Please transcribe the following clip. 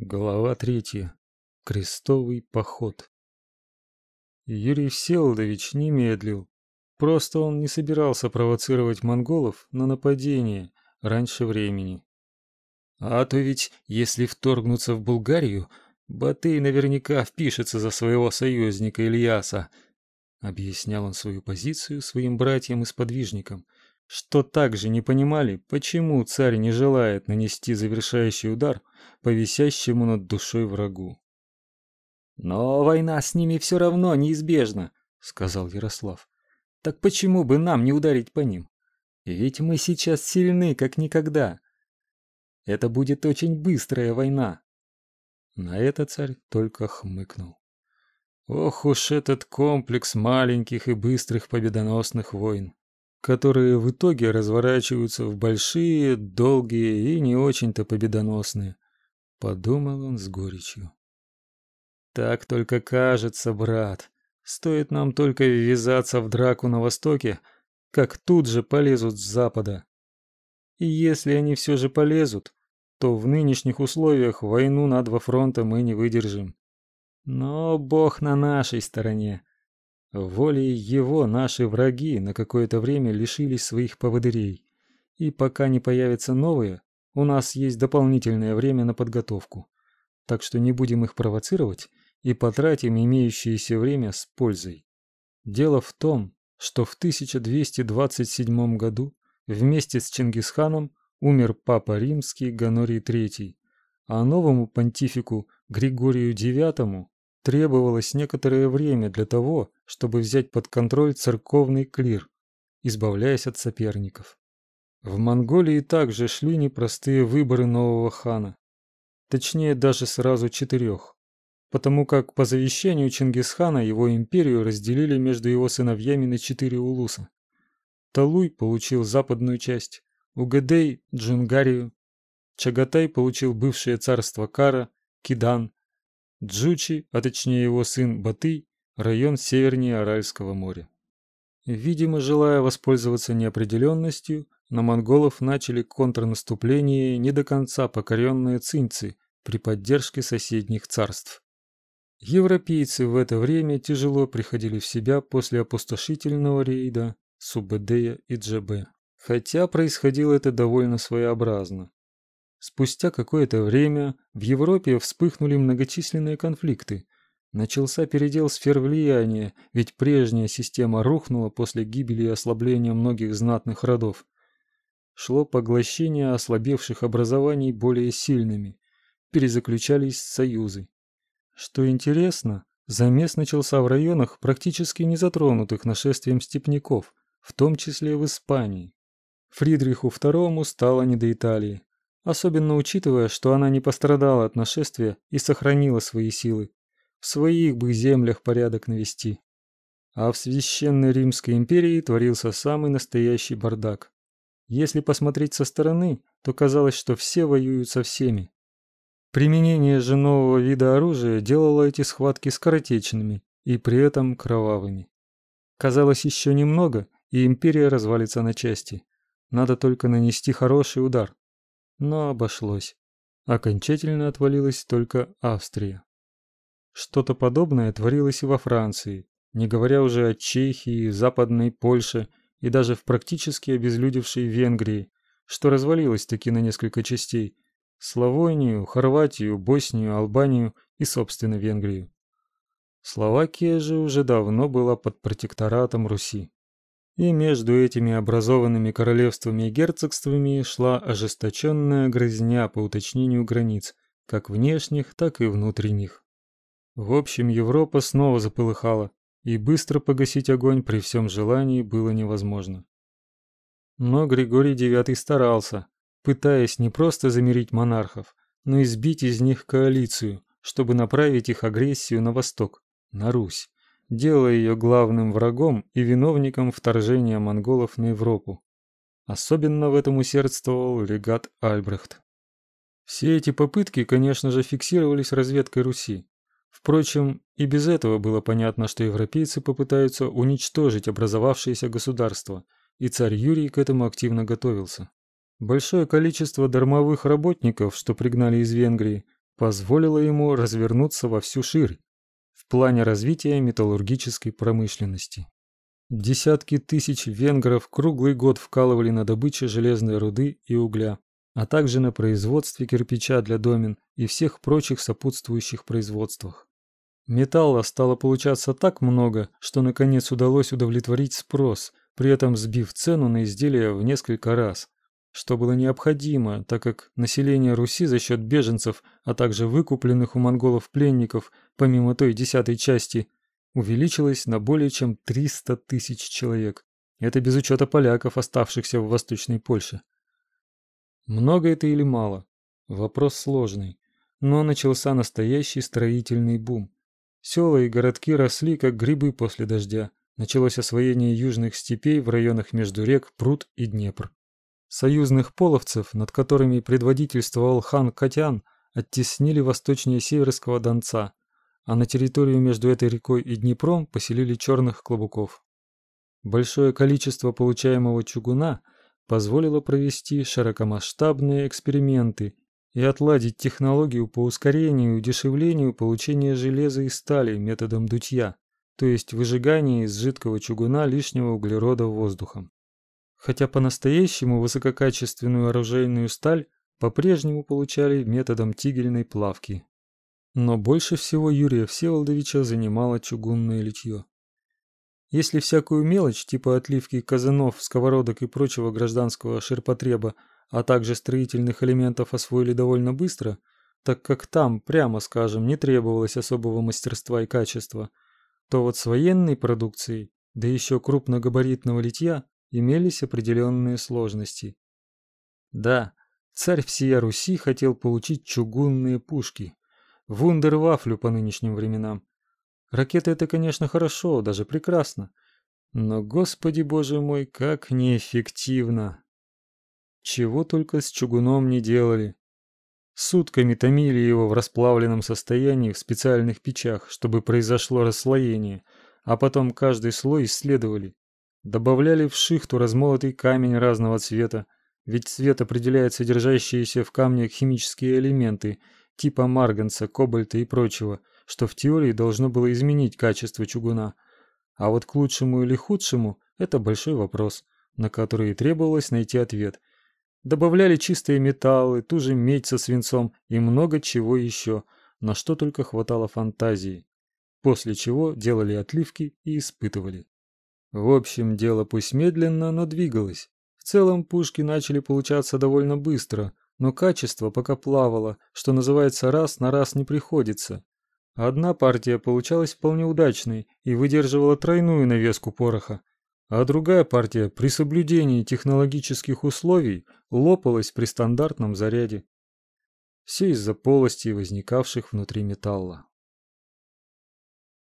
Глава третья. Крестовый поход. Юрий Всеволодович не медлил. Просто он не собирался провоцировать монголов на нападение раньше времени. А то ведь, если вторгнуться в Булгарию, Батый наверняка впишется за своего союзника Ильяса, объяснял он свою позицию своим братьям и сподвижникам, что также не понимали, почему царь не желает нанести завершающий удар по висящему над душой врагу. Но война с ними все равно неизбежна, сказал Ярослав. Так почему бы нам не ударить по ним? Ведь мы сейчас сильны как никогда. Это будет очень быстрая война. На это царь только хмыкнул. Ох уж этот комплекс маленьких и быстрых победоносных войн которые в итоге разворачиваются в большие, долгие и не очень-то победоносные, подумал он с горечью. Так только кажется, брат. Стоит нам только ввязаться в драку на востоке, как тут же полезут с запада. И если они все же полезут, то в нынешних условиях войну на два фронта мы не выдержим. Но Бог на нашей стороне. Волей его наши враги на какое-то время лишились своих поводырей, и пока не появятся новые, у нас есть дополнительное время на подготовку. Так что не будем их провоцировать и потратим имеющееся время с пользой. Дело в том, что в 1227 году вместе с Чингисханом умер папа римский Ганорий III, а новому понтифику Григорию IX требовалось некоторое время для того, чтобы взять под контроль церковный клир, избавляясь от соперников. В Монголии также шли непростые выборы нового хана. Точнее, даже сразу четырех. Потому как по завещанию Чингисхана его империю разделили между его сыновьями на четыре улуса. Талуй получил западную часть, Угадей – Джунгарию, Чагатай получил бывшее царство Кара, Кидан, Джучи, а точнее его сын Батый, район севернее Аральского моря. Видимо, желая воспользоваться неопределенностью, на монголов начали контрнаступление не до конца покоренные цинцы при поддержке соседних царств. Европейцы в это время тяжело приходили в себя после опустошительного рейда Субэдея и Джебе. Хотя происходило это довольно своеобразно. Спустя какое-то время в Европе вспыхнули многочисленные конфликты. Начался передел сфер влияния, ведь прежняя система рухнула после гибели и ослабления многих знатных родов. Шло поглощение ослабевших образований более сильными. Перезаключались союзы. Что интересно, замес начался в районах, практически не затронутых нашествием степняков, в том числе в Испании. Фридриху II стало не до Италии особенно учитывая, что она не пострадала от нашествия и сохранила свои силы. В своих бы землях порядок навести. А в священной Римской империи творился самый настоящий бардак. Если посмотреть со стороны, то казалось, что все воюют со всеми. Применение же нового вида оружия делало эти схватки скоротечными и при этом кровавыми. Казалось, еще немного, и империя развалится на части. Надо только нанести хороший удар но обошлось. Окончательно отвалилась только Австрия. Что-то подобное творилось и во Франции, не говоря уже о Чехии, Западной Польше и даже в практически обезлюдевшей Венгрии, что развалилось таки на несколько частей: Славонию, Хорватию, Боснию, Албанию и, собственно, Венгрию. Словакия же уже давно была под протекторатом Руси. И между этими образованными королевствами и герцогствами шла ожесточенная грызня по уточнению границ, как внешних, так и внутренних. В общем, Европа снова заполыхала, и быстро погасить огонь при всем желании было невозможно. Но Григорий IX старался, пытаясь не просто замирить монархов, но и сбить из них коалицию, чтобы направить их агрессию на восток, на Русь делая ее главным врагом и виновником вторжения монголов на Европу. Особенно в этом усердствовал легат Альбрехт. Все эти попытки, конечно же, фиксировались разведкой Руси. Впрочем, и без этого было понятно, что европейцы попытаются уничтожить образовавшееся государство, и царь Юрий к этому активно готовился. Большое количество дармовых работников, что пригнали из Венгрии, позволило ему развернуться во всю ширь в плане развития металлургической промышленности. Десятки тысяч венгров круглый год вкалывали на добыче железной руды и угля, а также на производстве кирпича для домен и всех прочих сопутствующих производствах. Металла стало получаться так много, что наконец удалось удовлетворить спрос, при этом сбив цену на изделия в несколько раз, что было необходимо, так как население Руси за счет беженцев, а также выкупленных у монголов пленников, помимо той десятой части, увеличилось на более чем 300 тысяч человек. Это без учета поляков, оставшихся в Восточной Польше. Много это или мало? Вопрос сложный. Но начался настоящий строительный бум. Села и городки росли, как грибы после дождя. Началось освоение южных степей в районах между рек Прут и Днепр. Союзных половцев, над которыми предводительствовал хан Катян, оттеснили восточнее Северского Донца, а на территорию между этой рекой и Днепром поселили черных клобуков. Большое количество получаемого чугуна позволило провести широкомасштабные эксперименты и отладить технологию по ускорению и удешевлению получения железа и стали методом дутья, то есть выжигания из жидкого чугуна лишнего углерода воздухом. Хотя по-настоящему высококачественную оружейную сталь по-прежнему получали методом тигельной плавки. Но больше всего Юрия Всеволодовича занимало чугунное литье. Если всякую мелочь типа отливки казанов, сковородок и прочего гражданского ширпотреба а также строительных элементов освоили довольно быстро, так как там, прямо скажем, не требовалось особого мастерства и качества, то вот с военной продукцией, да еще крупногабаритного литья, имелись определенные сложности. Да, царь всея Руси хотел получить чугунные пушки, вундервафлю по нынешним временам. Ракеты это, конечно, хорошо, даже прекрасно, но, господи боже мой, как неэффективно. Чего только с чугуном не делали. Сутками томили его в расплавленном состоянии в специальных печах, чтобы произошло расслоение, а потом каждый слой исследовали. Добавляли в шихту размолотый камень разного цвета, ведь цвет определяет содержащиеся в камне химические элементы, типа марганца, кобальта и прочего, что в теории должно было изменить качество чугуна. А вот к лучшему или худшему – это большой вопрос, на который требовалось найти ответ – Добавляли чистые металлы, ту же медь со свинцом и много чего еще, на что только хватало фантазии. После чего делали отливки и испытывали. В общем, дело пусть медленно, но двигалось. В целом пушки начали получаться довольно быстро, но качество пока плавало, что называется раз на раз не приходится. Одна партия получалась вполне удачной и выдерживала тройную навеску пороха, а другая партия при соблюдении технологических условий лопалась при стандартном заряде. Все из-за полостей, возникавших внутри металла.